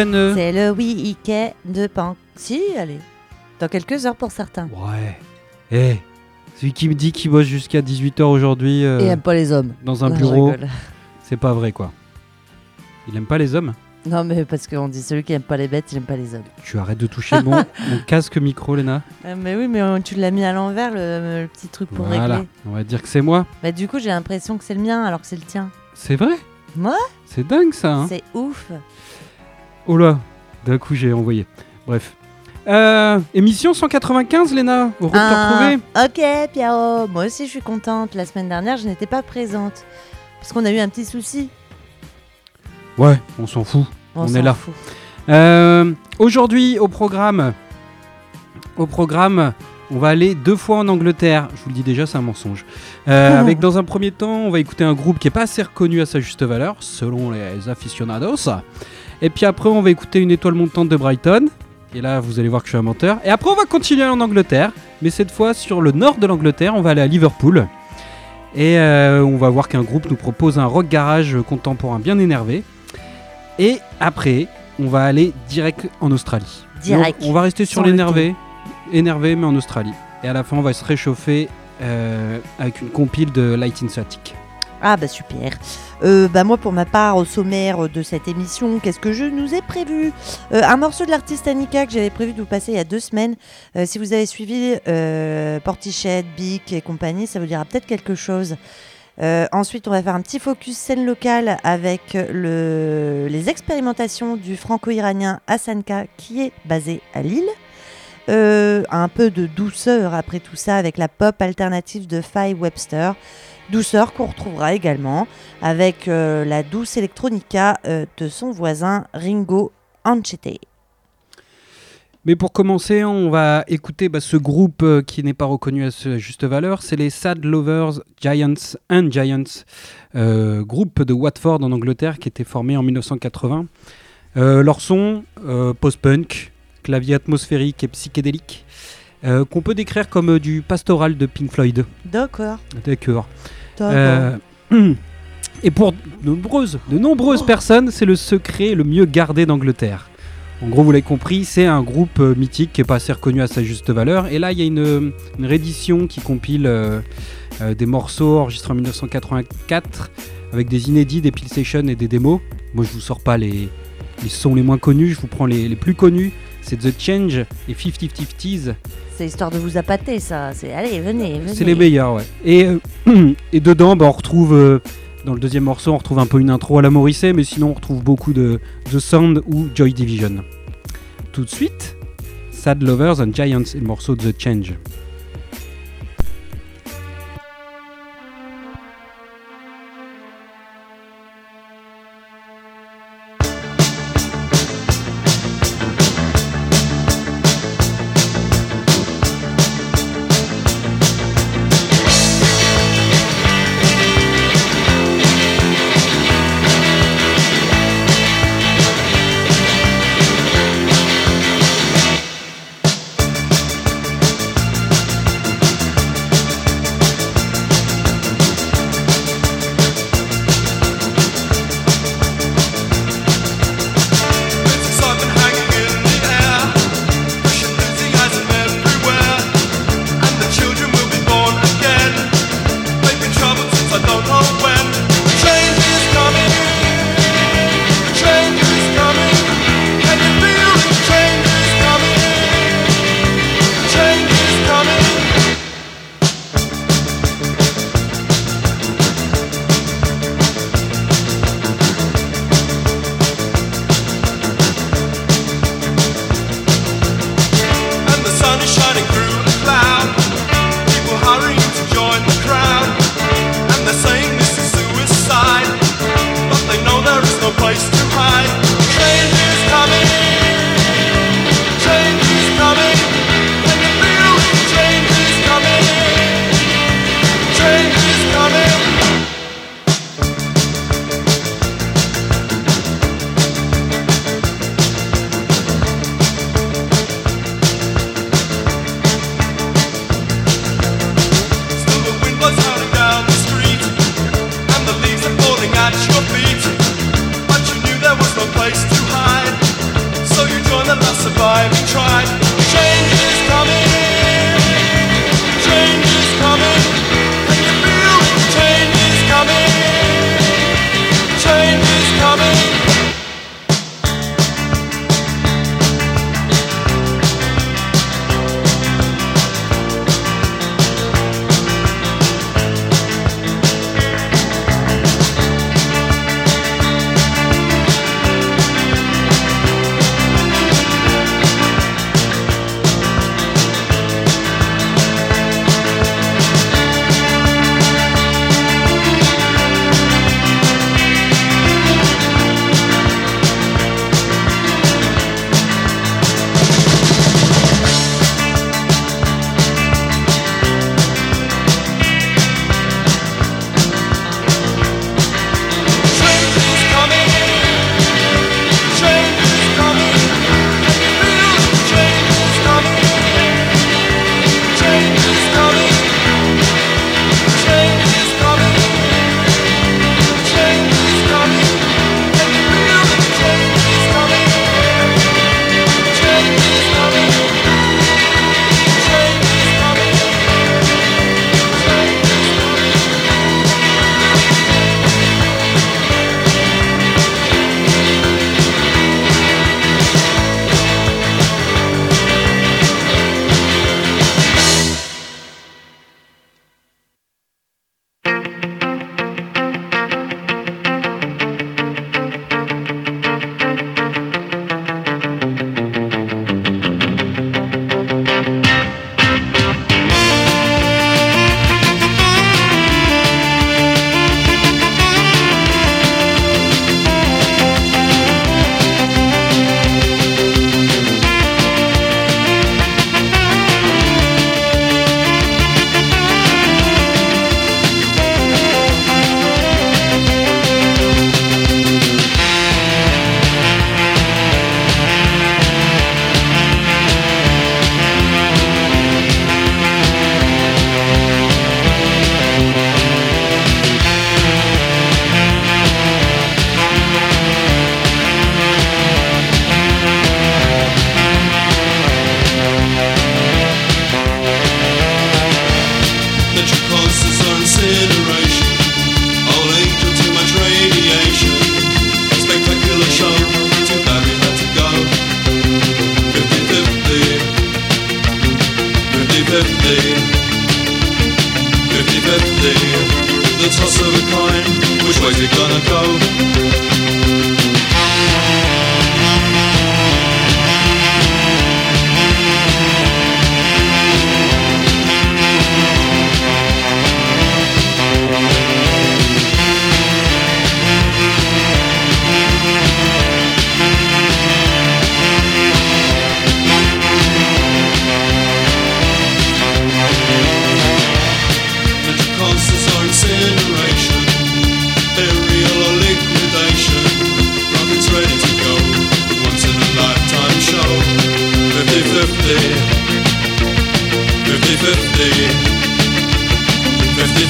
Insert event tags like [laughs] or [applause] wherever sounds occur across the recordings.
week-end. C'est le week-end de pan. Si, allez. Dans quelques heures pour certains. Ouais. Eh, celui qui me dit qu'il bosse jusqu'à 18h aujourd'hui euh, Et aime pas les hommes. dans un Non, je bureau, rigole. [laughs] c'est pas vrai quoi. Il aime pas les hommes? Non, mais parce qu'on dit celui qui aime pas les bêtes, il aime pas les hommes. Tu arrêtes de toucher mon, [laughs] mon casque micro, Léna. Euh, mais oui, mais tu l'as mis à l'envers, le, le petit truc pour Voilà, régler. on va dire que c'est moi. Bah, du coup, j'ai l'impression que c'est le mien alors que c'est le tien. C'est vrai? Ouais. C'est dingue ça. Hein C'est ouf. Oh là, d'un coup j'ai envoyé. Bref. Euh, émission 195, Léna. Te Ah, ok, Piao. Moi aussi, je suis contente. La semaine dernière, je n'étais pas présente. Parce qu'on a eu un petit souci. Ouais, on s'en fout. On est là. Euh, Aujourd'hui, au programme, au programme, on va aller deux fois en Angleterre. Je vous le dis déjà, c'est un mensonge. Euh, avec dans un premier temps, on va écouter un groupe qui est pas assez reconnu à sa juste valeur, selon les aficionados. Et puis après, on va écouter une étoile montante de Brighton. Et là, vous allez voir que je suis un menteur. Et après, on va continuer en Angleterre, mais cette fois sur le nord de l'Angleterre. On va aller à Liverpool. Et euh, on va voir qu'un groupe nous propose un rock garage contemporain bien énervé. Et après, on va aller direct en Australie. Direct. Donc, on va rester sur l'énervé, énervé mais en Australie. Et à la fin, on va se réchauffer euh, avec une compile de Light in Static. Ah bah super. Euh, bah moi pour ma part au sommaire de cette émission, qu'est-ce que je nous ai prévu Euh, Un morceau de l'artiste Annika que j'avais prévu de vous passer il y a deux semaines. Euh, si vous avez suivi euh, Portichet, Bic et compagnie, ça vous dira peut-être quelque chose. Ensuite, on va faire un petit focus scène locale avec le, les expérimentations du franco-iranien Hassanka qui est basé à Lille. Un peu de douceur après tout ça avec la pop alternative de Faye Webster. Douceur qu'on retrouvera également avec euh, la douce electronica euh, de son voisin Ringo Anchete. Mais pour commencer, on va écouter bah, ce groupe euh, qui n'est pas reconnu à sa juste valeur. C'est les Sad Lovers Giants and Giants, groupe de Watford en Angleterre qui était formé en 1980. Euh, leur son, post-punk, clavier atmosphérique et psychédélique, qu'on peut décrire comme du pastoral de Pink Floyd. D'accord. D'accord. Euh, [clears throat] et pour de nombreuses, personnes, c'est le secret le mieux gardé d'Angleterre. En gros, vous l'avez compris, c'est un groupe euh, mythique qui n'est pas assez reconnu à sa juste valeur. Et là, il y a une, réédition qui compile euh, des morceaux enregistrés en 1984 avec des inédits, des sessions et des démos. Moi, je vous sors pas les, les sons les moins connus, je vous prends les plus connus. C'est The Change et 50-50s. C'est histoire de vous appâter ça. C'est allez venez venez. C'est les meilleurs, ouais. Et, euh, [clears throat] et dedans, bah, on retrouve, euh, dans le deuxième morceau, on retrouve un peu une intro à la Morrissey, mais sinon on retrouve beaucoup de The Sound ou Joy Division. Tout de suite, Sad Lovers and Giants et le morceau The Change. Change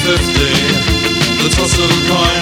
fifty. The toss of a coin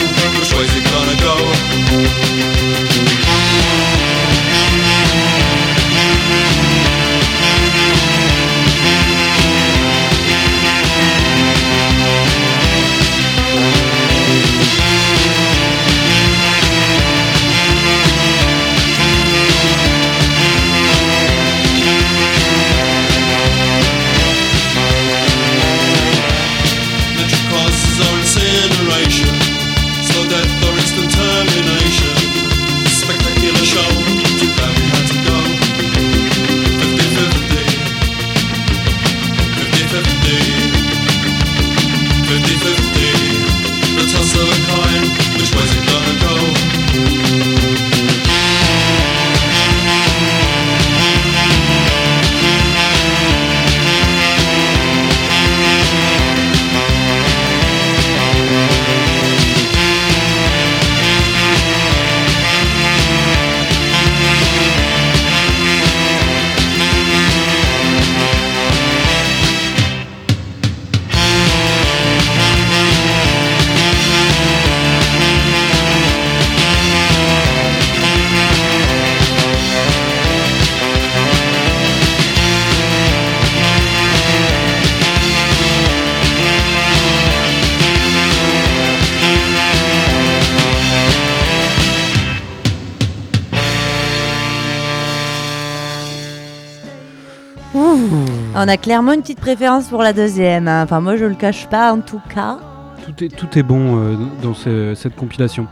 a clairement une petite préférence pour la deuxième. hein. Enfin, moi, je le cache pas en tout cas. Tout est, tout est bon euh, dans ce- cette compilation.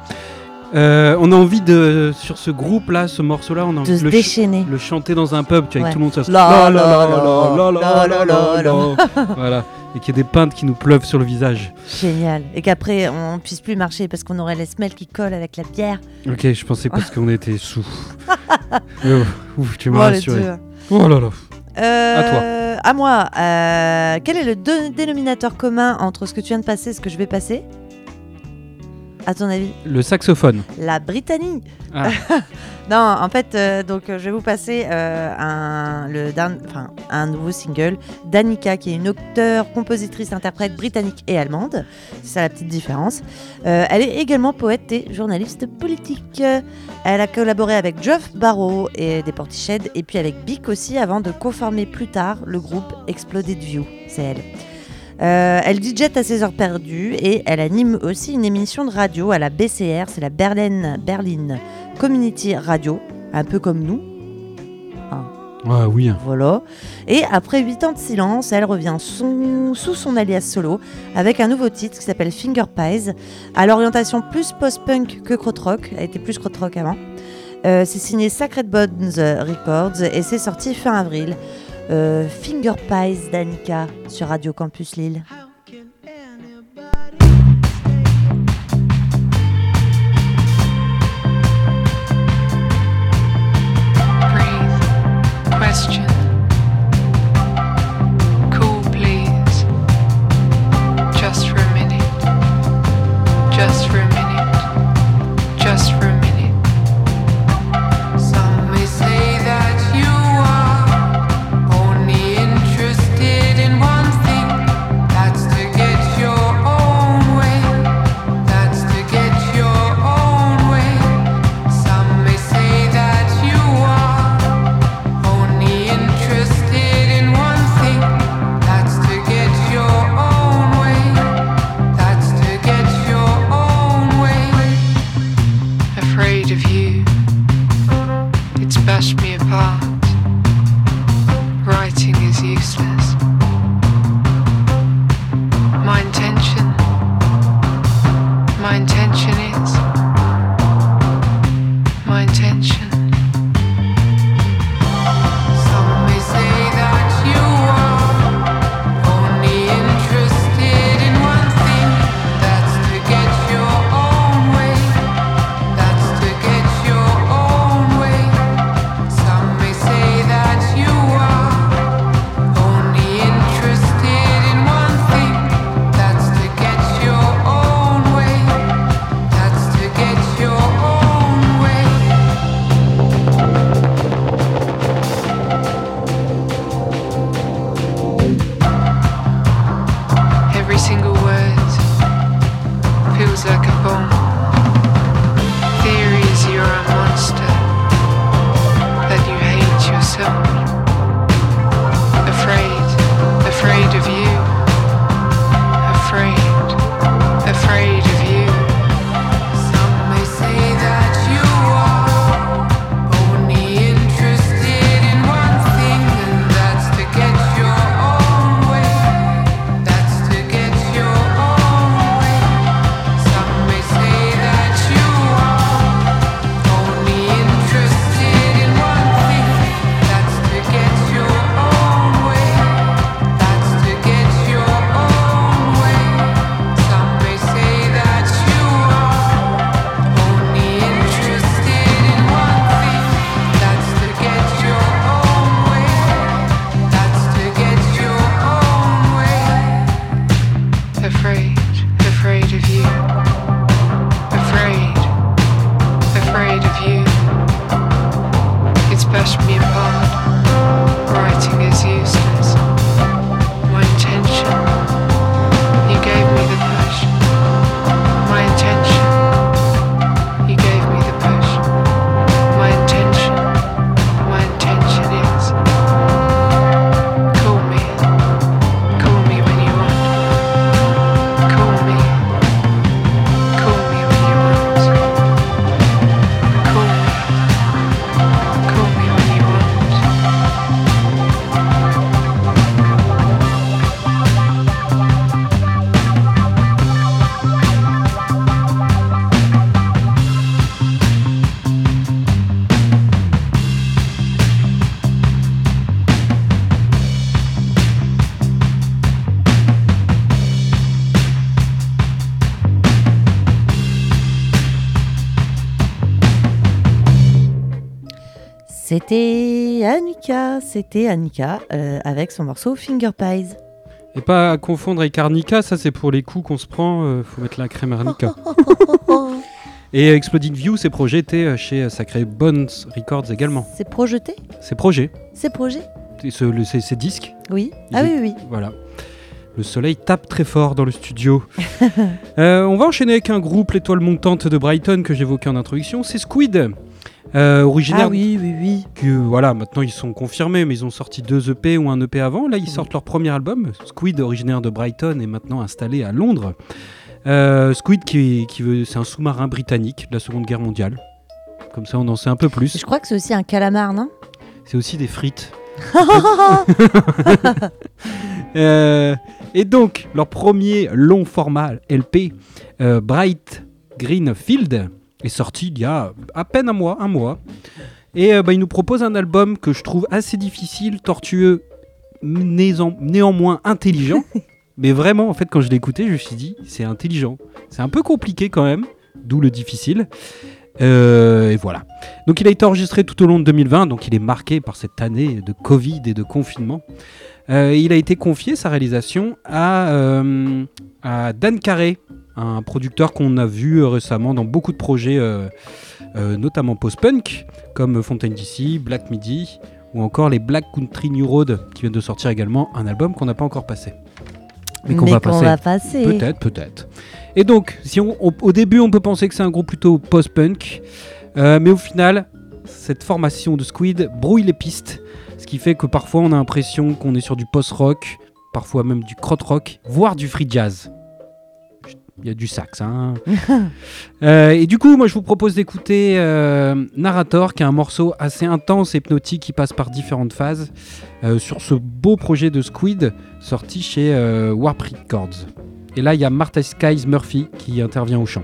Euh, on a envie de, sur ce groupe-là, ce morceau-là, on a envie De le, ch- le chanter dans un pub, tu vois, avec tout le monde. Ça, se- Voilà. Et qu'il y ait des peintes qui nous pleuvent sur le visage. Génial. Et qu'après, on puisse plus marcher parce qu'on aurait les semelles qui collent avec la bière. Ok, je pensais parce [laughs] qu'on était sous. [laughs] Euh, ouf, tu m'as Oh, les rassuré. Oh là là. Euh, à moi. Euh, quel est le dé- dénominateur commun entre ce que tu viens de passer et ce que je vais passer? À ton avis Le saxophone. La Britannie. Ah. [laughs] non, en fait, euh, donc euh, je vais vous passer euh, un, le, enfin, un nouveau single d'Annika, qui est une auteure, compositrice, interprète britannique et allemande. C'est ça la petite différence. Euh, elle est également poète et journaliste politique. Elle a collaboré avec Geoff Barrow et des Portiched, et puis avec Bic aussi, avant de conformer plus tard le groupe Exploded View. C'est elle. Euh, elle DJ à ses heures perdues et elle anime aussi une émission de radio à la BCR, c'est la Berlin, Berlin Community Radio, un peu comme nous. Ah oui. Voilà. Et après 8 ans de silence, elle revient son- sous son alias solo avec un nouveau titre qui s'appelle Finger Pies, à l'orientation plus post-punk que krautrock. Elle était plus krautrock avant. Euh, c'est signé Sacred Bones Records et c'est sorti fin avril. Euh, Finger Pies d'Annika sur Radio Campus Lille. Annika, c'était Annika euh, avec son morceau Finger Pies. Et pas à confondre avec Arnica, ça c'est pour les coups qu'on se prend, euh, faut mettre la crème Arnica. [laughs] Et Exploding View, c'est projeté euh, chez euh, Sacré Bones Records également. C'est projeté? C'est projet, C'est projet Et ce- le- c'est c'est disque, Oui. Ah oui, oui. voilà. Le soleil tape très fort dans le studio. [laughs] Euh, on va enchaîner avec un groupe, l'étoile montante de Brighton que j'évoquais en introduction, c'est Squid. Euh, originaire Ah oui, oui, oui. que voilà, maintenant ils sont confirmés, mais ils ont sorti deux EP ou un EP avant. Là, ils sortent leur premier album. Squid, originaire de Brighton, est maintenant installé à Londres. Euh, Squid, qui, qui veut, c'est un sous-marin britannique de la Seconde Guerre mondiale. Comme ça, on en sait un peu plus. Je crois que c'est aussi un calamar, non? C'est aussi des frites. [laughs] [laughs] Euh, et donc, leur premier long format LP, euh, Bright Green Field, est sorti il y a à peine un mois. Un mois. Et euh, bah, il nous propose un album que je trouve assez difficile, tortueux, néan- néanmoins intelligent. [laughs] Mais vraiment, en fait, quand je l'ai écouté, je me suis dit, c'est intelligent. C'est un peu compliqué quand même, d'où le difficile. Euh, et voilà. Donc il a été enregistré tout au long de 2020, donc il est marqué par cette année de Covid et de confinement. Euh, il a été confié sa réalisation à, euh, à Dan Carré, un producteur qu'on a vu euh, récemment dans beaucoup de projets, euh, euh, notamment post-punk, comme Fontaine DC, Black Midi, ou encore les Black Country New Road, qui viennent de sortir également un album qu'on n'a pas encore passé. Mais qu'on va passer. passer. Peut-être, peut-être. Et donc, si on, on- au début, on peut penser que c'est un groupe plutôt post-punk, euh, mais au final, cette formation de Squid brouille les pistes, ce qui fait que parfois on a l'impression qu'on est sur du post-rock, parfois même du krautrock, voire du free jazz. Il y a du sax. Hein. [laughs] Euh, et du coup, moi, je vous propose d'écouter euh, Narrator, qui est un morceau assez intense et hypnotique qui passe par différentes phases, euh, sur ce beau projet de Squid sorti chez Warp Records. Et là, il y a Martha Skies Murphy qui intervient au chant.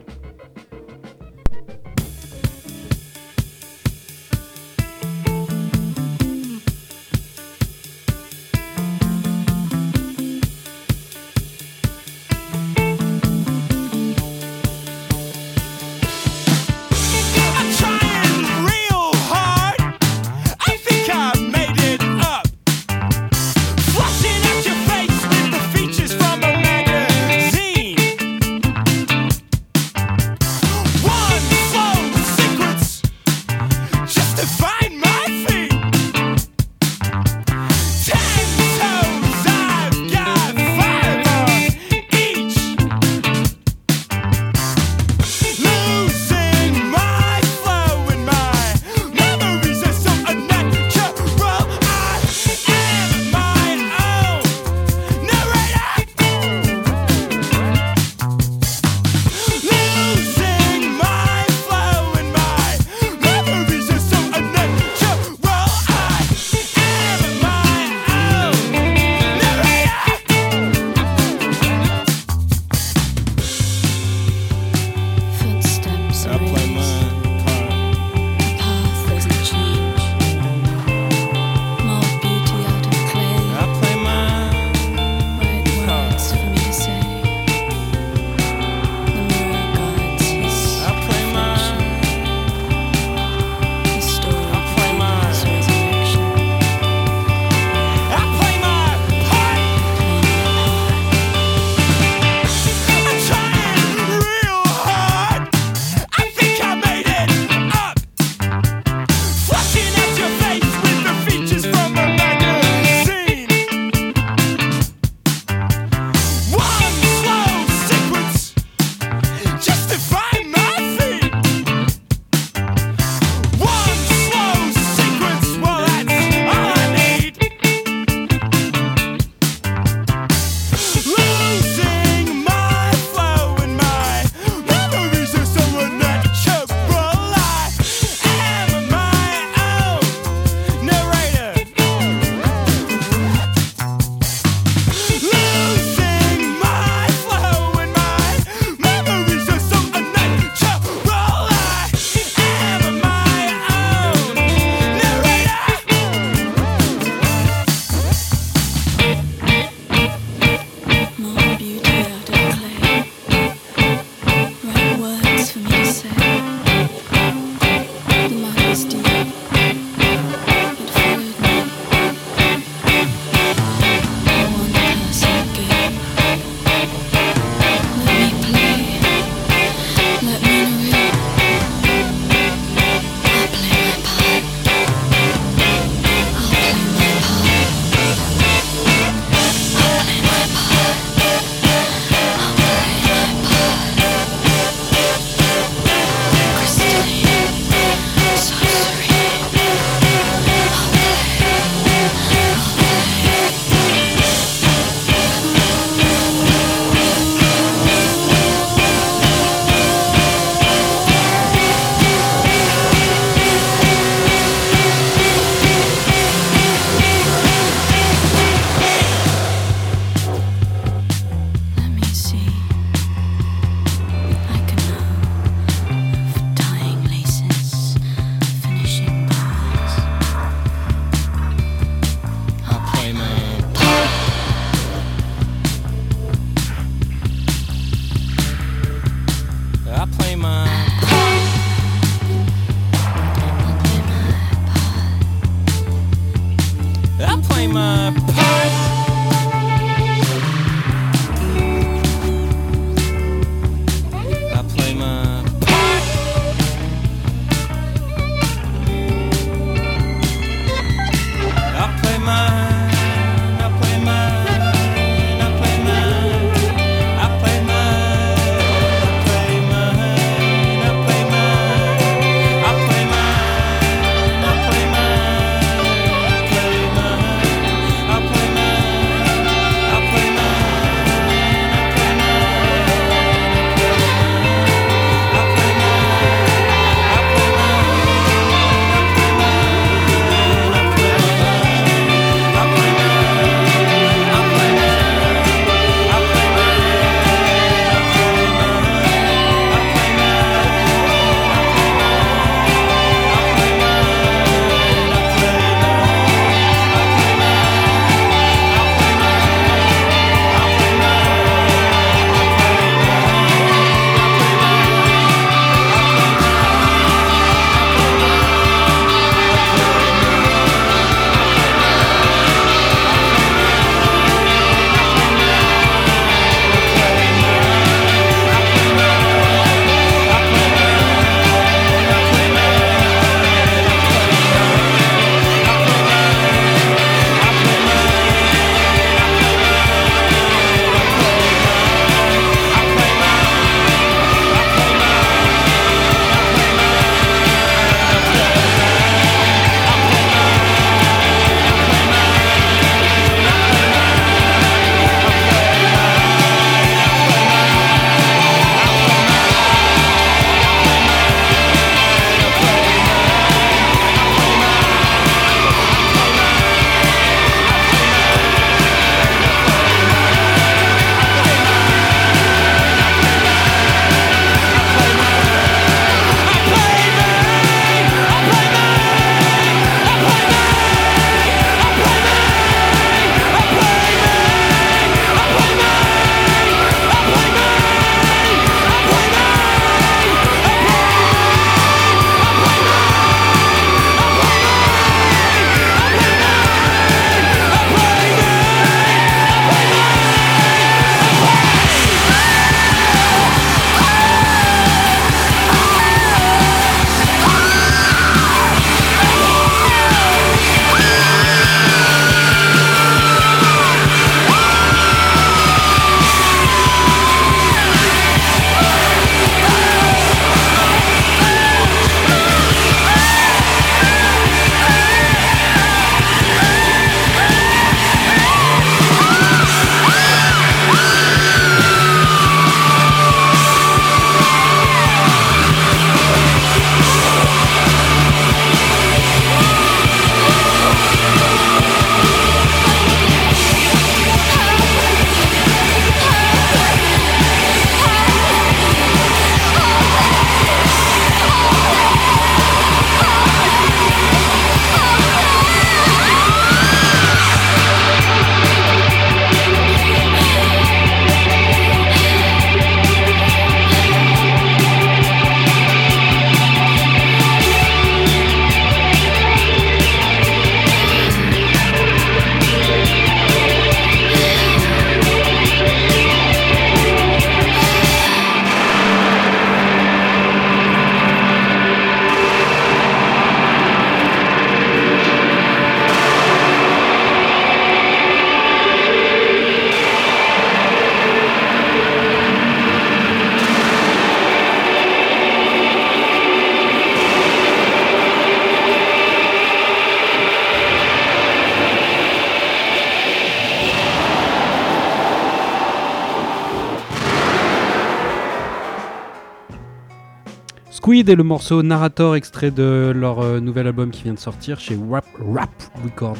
Et le morceau Narrator, extrait de leur euh, nouvel album qui vient de sortir chez Rap, Rap Record.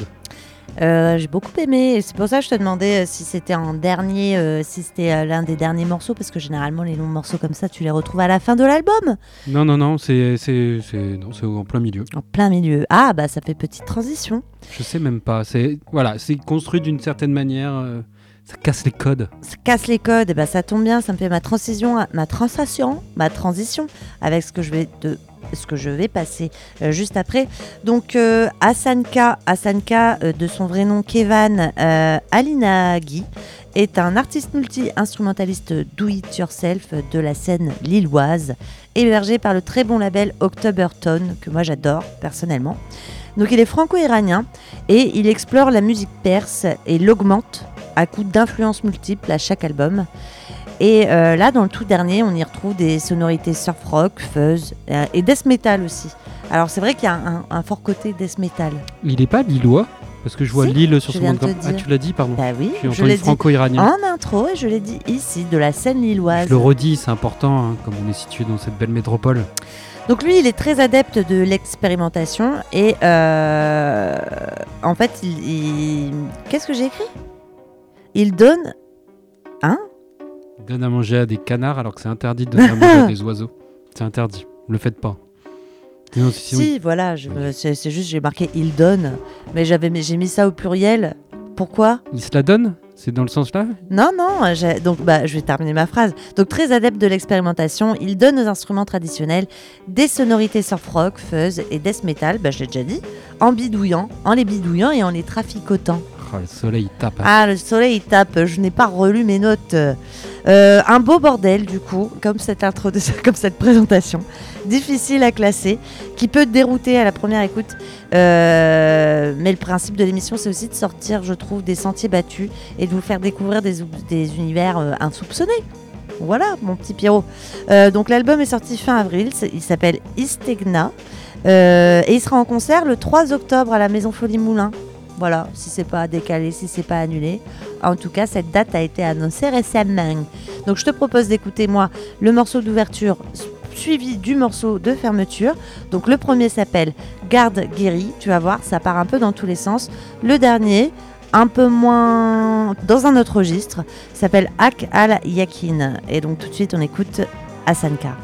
Euh, J'ai beaucoup aimé. C'est pour ça que je te demandais euh, si c'était en dernier, euh, si c'était l'un des derniers morceaux, parce que généralement les longs morceaux comme ça, tu les retrouves à la fin de l'album, Non, non, non, c'est c'est- c'est- non, c'est en plein milieu. en plein milieu. Ah bah ça fait petite transition. Je sais même pas. C'est voilà, c'est construit d'une certaine manière. Ça casse les codes. Ça casse les codes. Et bah ça tombe bien, ça me fait ma transition, ma transition, ma transition avec ce que je vais ce que je vais passer euh, juste après. Donc euh, Asanka, Asanka euh, de son vrai nom Kevan euh, Alinagi, est un artiste multi-instrumentaliste do-it-yourself de la scène lilloise, hébergé par le très bon label Octobertone, que moi j'adore personnellement. Donc il est franco-iranien et il explore la musique perse et l'augmente à coup d'influences multiples à chaque album. Et euh, là, dans le tout dernier, on y retrouve des sonorités surf rock, fuzz euh, et death metal aussi. Alors c'est vrai qu'il y a un, un fort côté death metal. Il est pas lillois parce que je vois Si, Lille sur je son te Ah, tu l'as dit, pardon. Bah oui, je entendu l'ai franco-iranien. en intro et je l'ai dit ici, de la scène lilloise. Je le redis, c'est important, hein, comme on est situé dans cette belle métropole. Donc lui, il est très adepte de l'expérimentation et euh, en fait, il, il- qu'est-ce que j'ai écrit? Il donne, hein Il donne à manger à des canards alors que c'est interdit de donner à manger à des oiseaux. C'est interdit. Le faites pas. Si, voilà, c'est juste j'ai marqué il donne, mais j'avais j'ai mis ça au pluriel. Pourquoi? Il se la donne? C'est dans le sens là? Non, non, donc bah, je vais terminer ma phrase. Donc très adepte de l'expérimentation, il donne aux instruments traditionnels des sonorités surf rock, fuzz et death metal, bah, je l'ai déjà dit, en bidouillant, en les bidouillant et en les traficotant. Oh, Le soleil il tape. Ah, le soleil il tape, je n'ai pas relu mes notes. Euh, un beau bordel du coup, comme cette, [laughs] comme cette présentation. Difficile à classer, qui peut te dérouter à la première écoute. Euh, mais le principe de l'émission, c'est aussi de sortir, je trouve, des sentiers battus et de vous faire découvrir des, univers euh, insoupçonnés. Voilà, mon petit Pierrot. Donc l'album est sorti fin avril, il s'appelle Istegna. Et il sera en concert le 3 octobre à la Maison Folie Moulin. Voilà, si c'est pas décalé, si c'est pas annulé. En tout cas, cette date a été annoncée récemment. Donc je te propose d'écouter moi le morceau d'ouverture suivi du morceau de fermeture. Donc le premier s'appelle Garde guéri, tu vas voir, ça part un peu dans tous les sens. Le dernier, un peu moins dans un autre registre, s'appelle Ak al Yakin. Et donc tout de suite on écoute Asanka.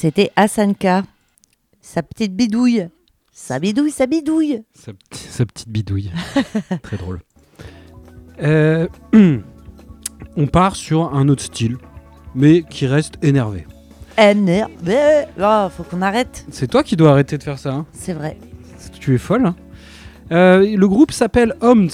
C'était Asanka. Sa petite bidouille. Sa bidouille, sa bidouille. Sa, sa petite bidouille. [laughs] Très drôle. Euh, [clears throat] on part sur un autre style, mais qui reste énervé. Énervé. Oh, faut qu'on arrête. C'est toi qui dois arrêter de faire ça. hein. C'est vrai. Tu es folle. hein. Euh, le groupe s'appelle Homs.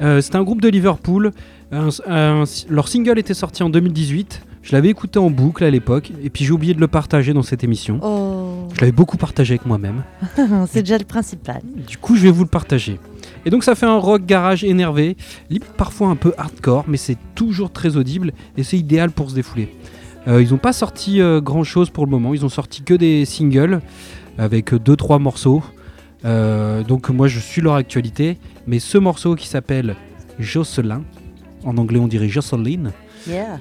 Euh, c'est un groupe de Liverpool. Un- un- leur single était sorti en 2018. Je l'avais écouté en boucle à l'époque, et puis j'ai oublié de le partager dans cette émission. Oh, Je l'avais beaucoup partagé avec moi-même. [laughs] c'est déjà le principal. Du coup, je vais vous le partager. Et donc, ça fait un rock garage énervé, limite parfois un peu hardcore, mais c'est toujours très audible et c'est idéal pour se défouler. Euh, ils n'ont pas sorti grand chose pour le moment, ils ont sorti que des singles avec 2-3 morceaux. Euh, donc, moi je suis leur actualité, mais ce morceau qui s'appelle Jocelyn, en anglais on dirait Jocelyn, Yeah.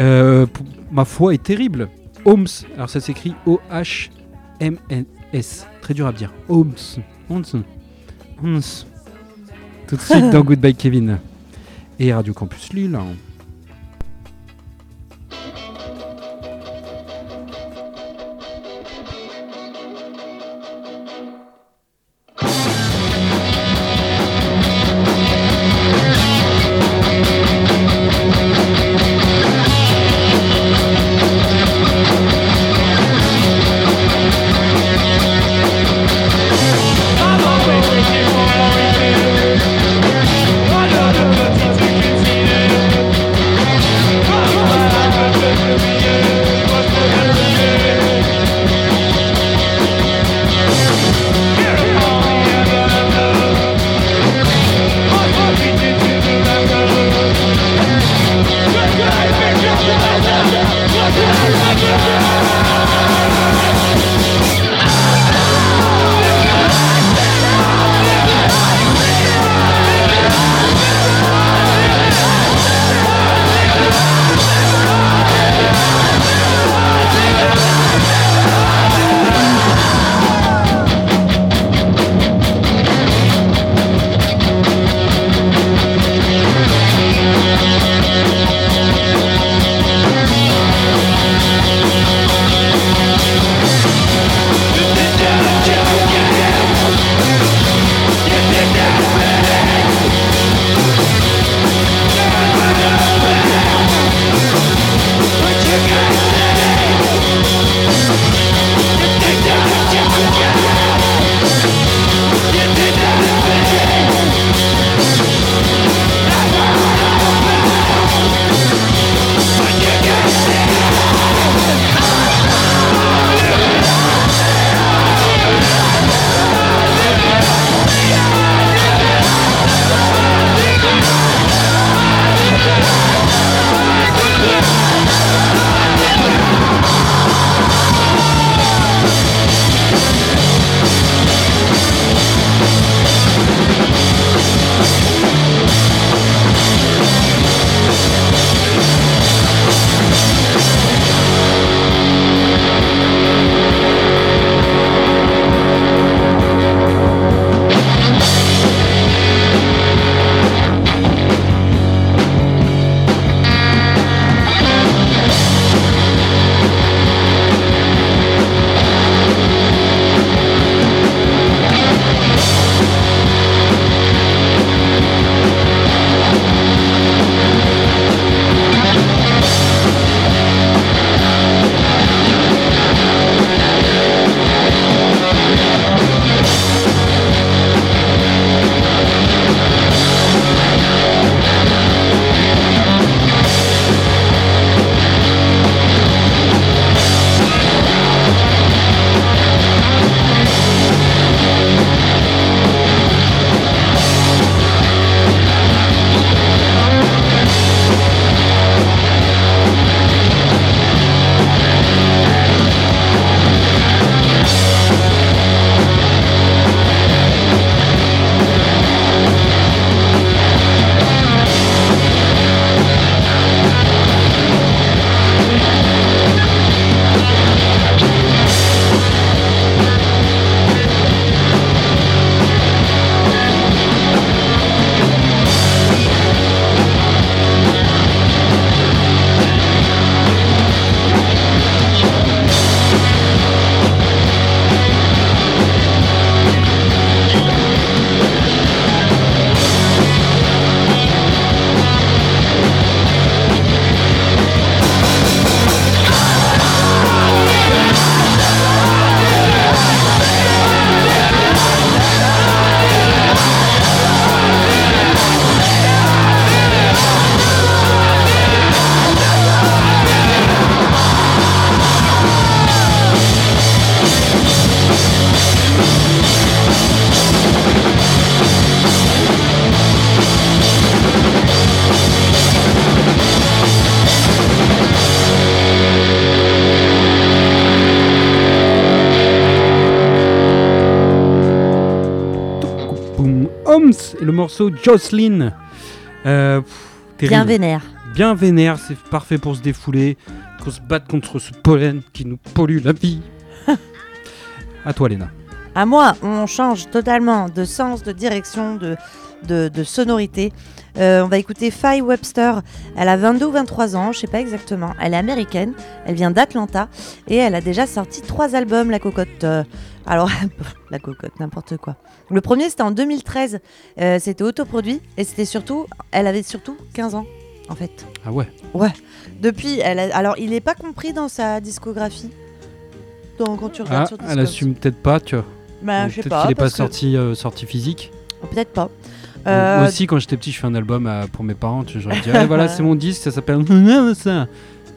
Euh, ma foi est terrible. Holmes, alors ça s'écrit O-H-M-N-S. Très dur à dire. Holmes. Holmes. Holmes. Tout de suite dans [laughs] Goodbye Kevin. Et Radio Campus Lille. I le morceau Jocelyn. Euh, pff. Bien vénère. Bien vénère, c'est parfait pour se défouler, qu'on se batte contre ce pollen qui nous pollue la vie. [laughs] à toi, Léna. À moi, on change totalement de sens, de direction, de, de, de sonorité. Euh, on va écouter Faye Webster. Elle a 22 ou 23 ans, je sais pas exactement. Elle est américaine, elle vient d'Atlanta et elle a déjà sorti trois albums, La Cocotte. Euh, alors, [laughs] La Cocotte, n'importe quoi. Le premier, c'était en 2013. Euh, c'était autoproduit et c'était surtout. Elle avait surtout 15 ans, en fait. Ah ouais. Depuis, elle a- alors il n'est pas compris dans sa discographie. Donc, quand tu regardes Ah, sur elle Discogs. assume peut-être pas, tu vois. Bah, je sais peut-être pas. qu'il n'est pas parce que- sorti, euh, sorti physique. Peut-être pas. Moi Euh, aussi, quand j'étais petit, je fais un album à- pour mes parents. Tu vois, je leur dis, [laughs] Ah, voilà, c'est mon disque, ça s'appelle [laughs] ça.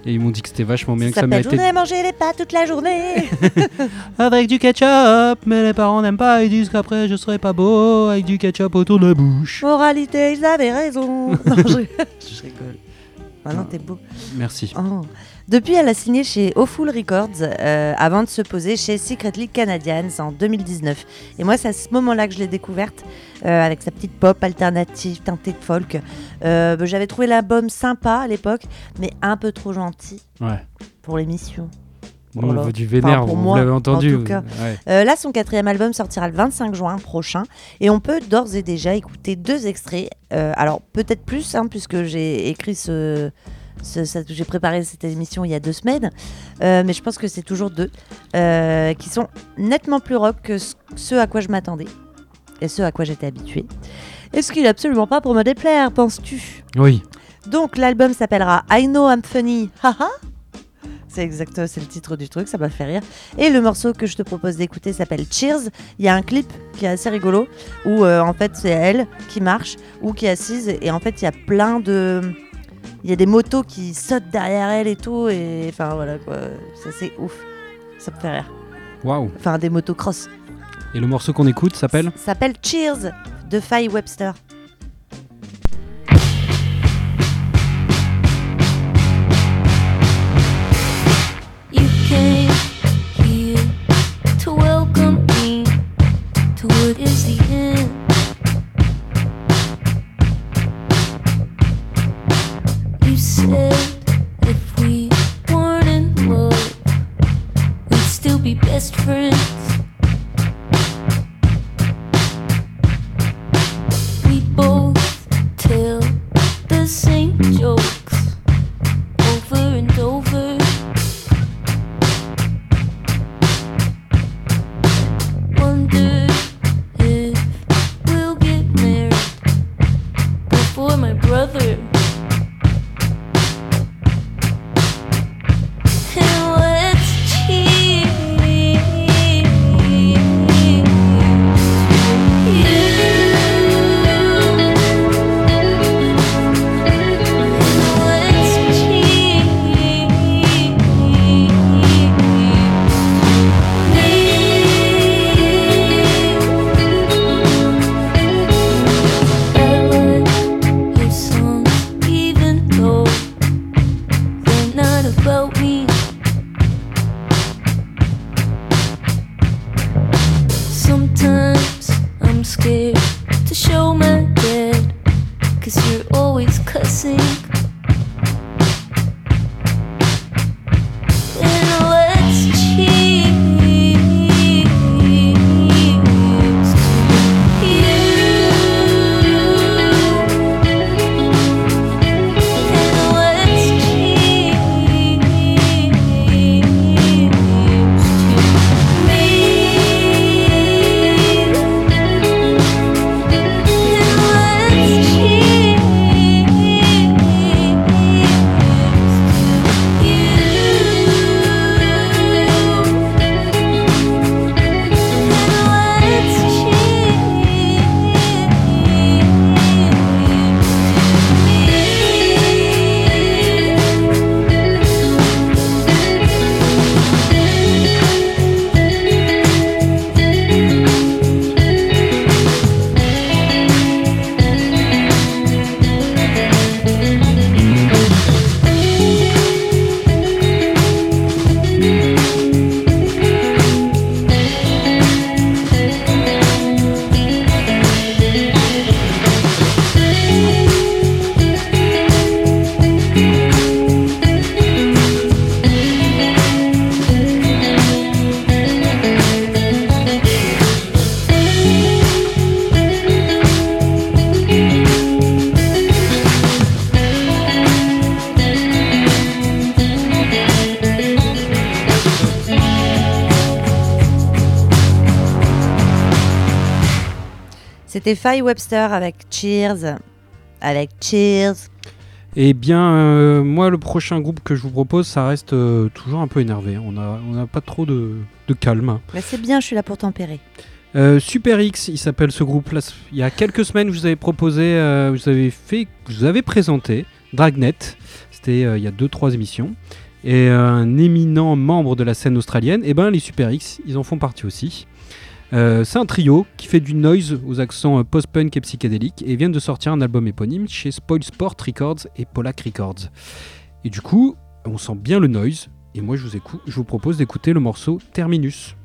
Et ils m'ont dit que c'était vachement bien, ça que ça méritait. voudrais manger les pâtes toute la journée. [laughs] Avec du ketchup, mais les parents n'aiment pas, ils disent qu'après je serai pas beau avec du ketchup autour de la bouche. Moralité, ils avaient raison. [laughs] non, je, [laughs] je rigole. Ah non, t'es beau. Merci. Oh. Depuis, elle a signé chez Awful Records euh, avant de se poser chez Secretly Canadians en 2019. Et moi, c'est à ce moment-là que je l'ai découverte euh, avec sa petite pop alternative teintée de folk. Euh, bah, J'avais trouvé l'album sympa à l'époque, mais un peu trop gentil Ouais. pour l'émission. On veut du vénère, Enfin, pour vous l'avez entendu. en tout cas. Ouais. Euh, là, son quatrième album sortira le 25 juin prochain et on peut d'ores et déjà écouter deux extraits. Euh, alors peut-être plus, hein, puisque j'ai écrit ce, j'ai préparé cette émission il y a deux semaines, Euh, mais je pense que c'est toujours deux euh, qui sont nettement plus rock que ce, ce à quoi je m'attendais et ce à quoi j'étais habituée. Et ce qui n'est absolument pas pour me déplaire, penses-tu? Oui. donc l'album s'appellera I Know I'm Funny, haha. C'est exact, c'est le titre du truc, ça m'a fait rire. Et le morceau que je te propose d'écouter s'appelle Cheers. Il y a un clip qui est assez rigolo où euh, en fait c'est elle qui marche ou qui est assise et en fait il y a plein de il y a des motos qui sautent derrière elle et tout et enfin voilà quoi, ça c'est ouf. Ça me fait rire. Waouh. Enfin des motocross. Et le morceau qu'on écoute s'appelle? S'appelle Cheers de Faye Webster. best friend. C'était Faye Webster avec Cheers. Avec Cheers. Eh bien, euh, moi, le prochain groupe que je vous propose, ça reste euh, toujours un peu énervé. On n'a on a pas trop de, de calme. Mais c'est bien, je suis là pour tempérer. Euh, Super X, il s'appelle ce groupe. Là, il y a quelques semaines, je vous avais proposé, euh, vous avez fait, je vous avez présenté Dragnet. C'était il y a 2-3 émissions. Et un éminent membre de la scène australienne, et ben les Super X, ils en font partie aussi. Euh, c'est un trio qui fait du noise aux accents euh, post-punk et psychédéliques et viennent de sortir un album éponyme chez Spoil Sport Records et Polak Records. Et du coup, on sent bien le noise. Et moi, je vous propose d'écouter le morceau Terminus.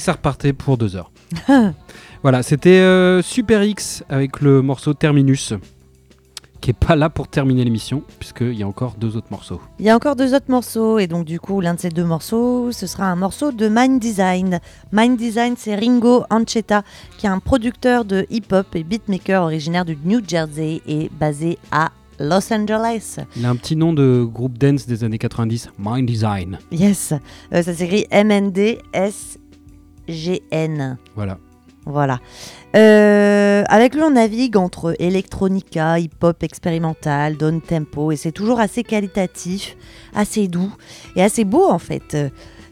Ça repartait pour deux heures. [laughs] voilà, c'était euh, Super X avec le morceau Terminus, qui est pas là pour terminer l'émission, puisqu'il y a encore deux autres morceaux. Il y a encore deux autres morceaux et donc du coup l'un de ces deux morceaux ce sera un morceau de Mind Design. Mind Design c'est Ringo Ancheta qui est un producteur de hip-hop et beatmaker originaire du New Jersey et basé à Los Angeles. Il a un petit nom de groupe dance des années 90, Mind Design. Yes, Euh, ça s'écrit M-N-D-S-G-N. Voilà. Voilà. Euh, avec lui, on navigue entre electronica, hip-hop expérimental, down tempo, et c'est toujours assez qualitatif, assez doux et assez beau en fait.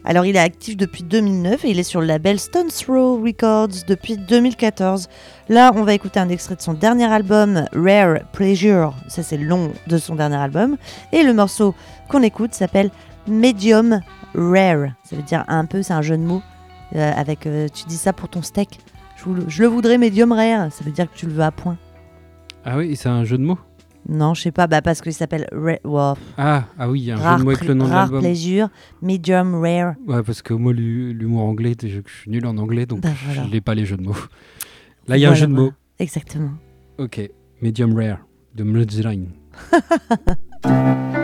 Alors, il est actif depuis 2009 et il est sur le label Stone Throw Records depuis 2014. Là, on va écouter un extrait de son dernier album, Rare Pleasure. Ça, c'est le nom de son dernier album. Et le morceau qu'on écoute s'appelle Medium Rare. Ça veut dire un peu, c'est un jeu de mots. Euh, avec, euh, tu dis ça pour ton steak. Je, le- je le voudrais medium rare. Ça veut dire que tu le veux à point. Ah oui, c'est un jeu de mots? Non, je sais pas. Bah parce qu'il s'appelle Rare. wow, Ah, ah oui, il y a un jeu de mots avec le nom de rare l'album. pleasure, medium rare. Ouais, parce que moi, l'hu- l'humour anglais, je, je suis nul en anglais, donc Bah, voilà. je n'ai pas les jeux de mots. Là, il y a un jeu de voilà. mots. Exactement. Ok, medium rare, de Mudline. [laughs]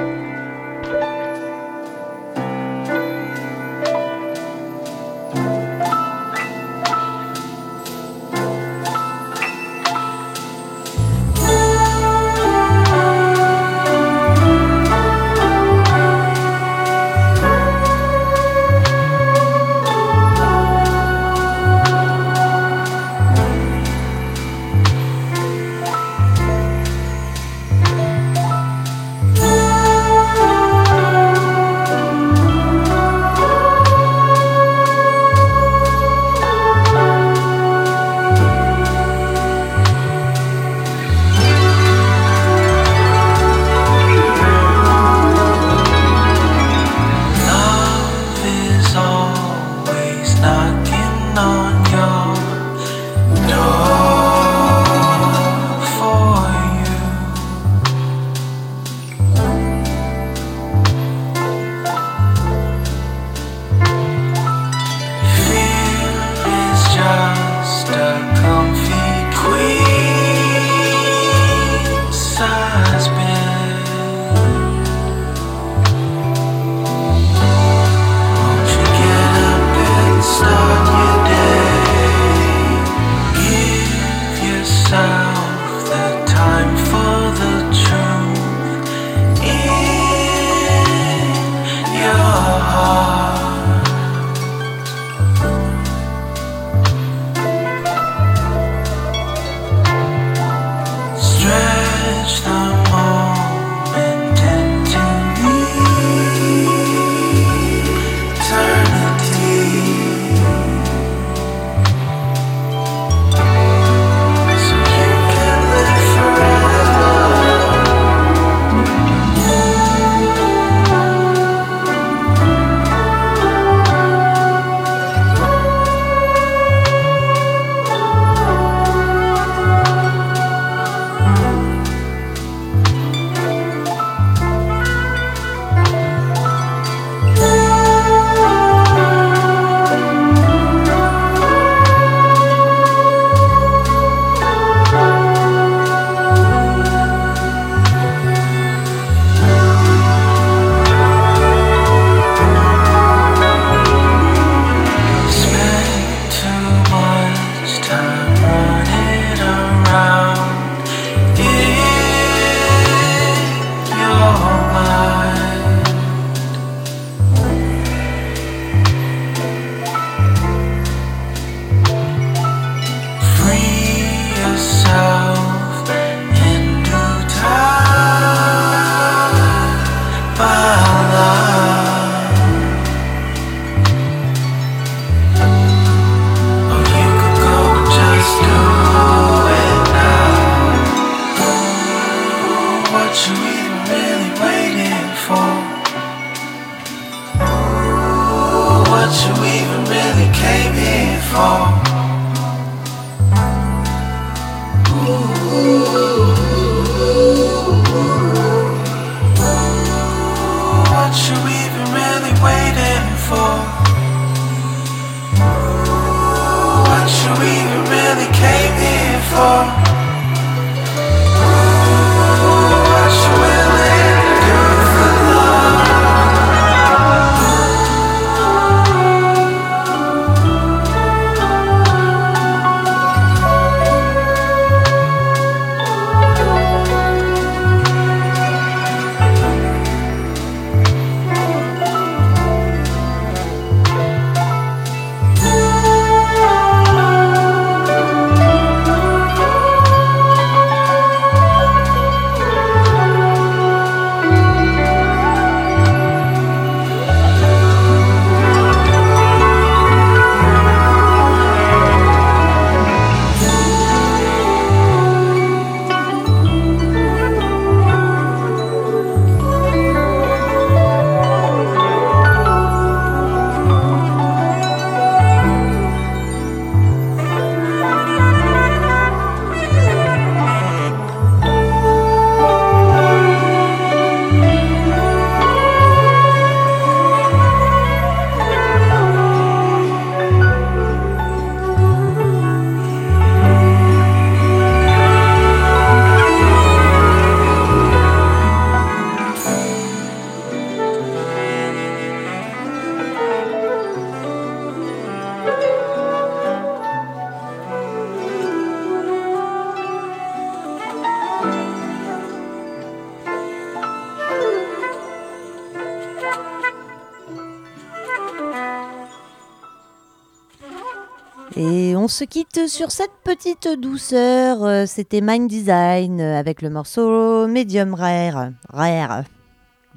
se quitte sur cette petite douceur. Euh, C'était Mind Design euh, avec le morceau Medium Rare. Rare.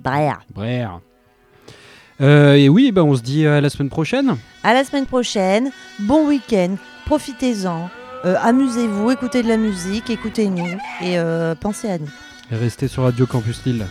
Rare. Brère. Euh, et oui, ben on se dit à la semaine prochaine. À la semaine prochaine. Bon week-end. Profitez-en. Euh, Amusez-vous. Écoutez de la musique. Écoutez-nous. Et euh, pensez à nous. Et restez sur Radio Campus Lille.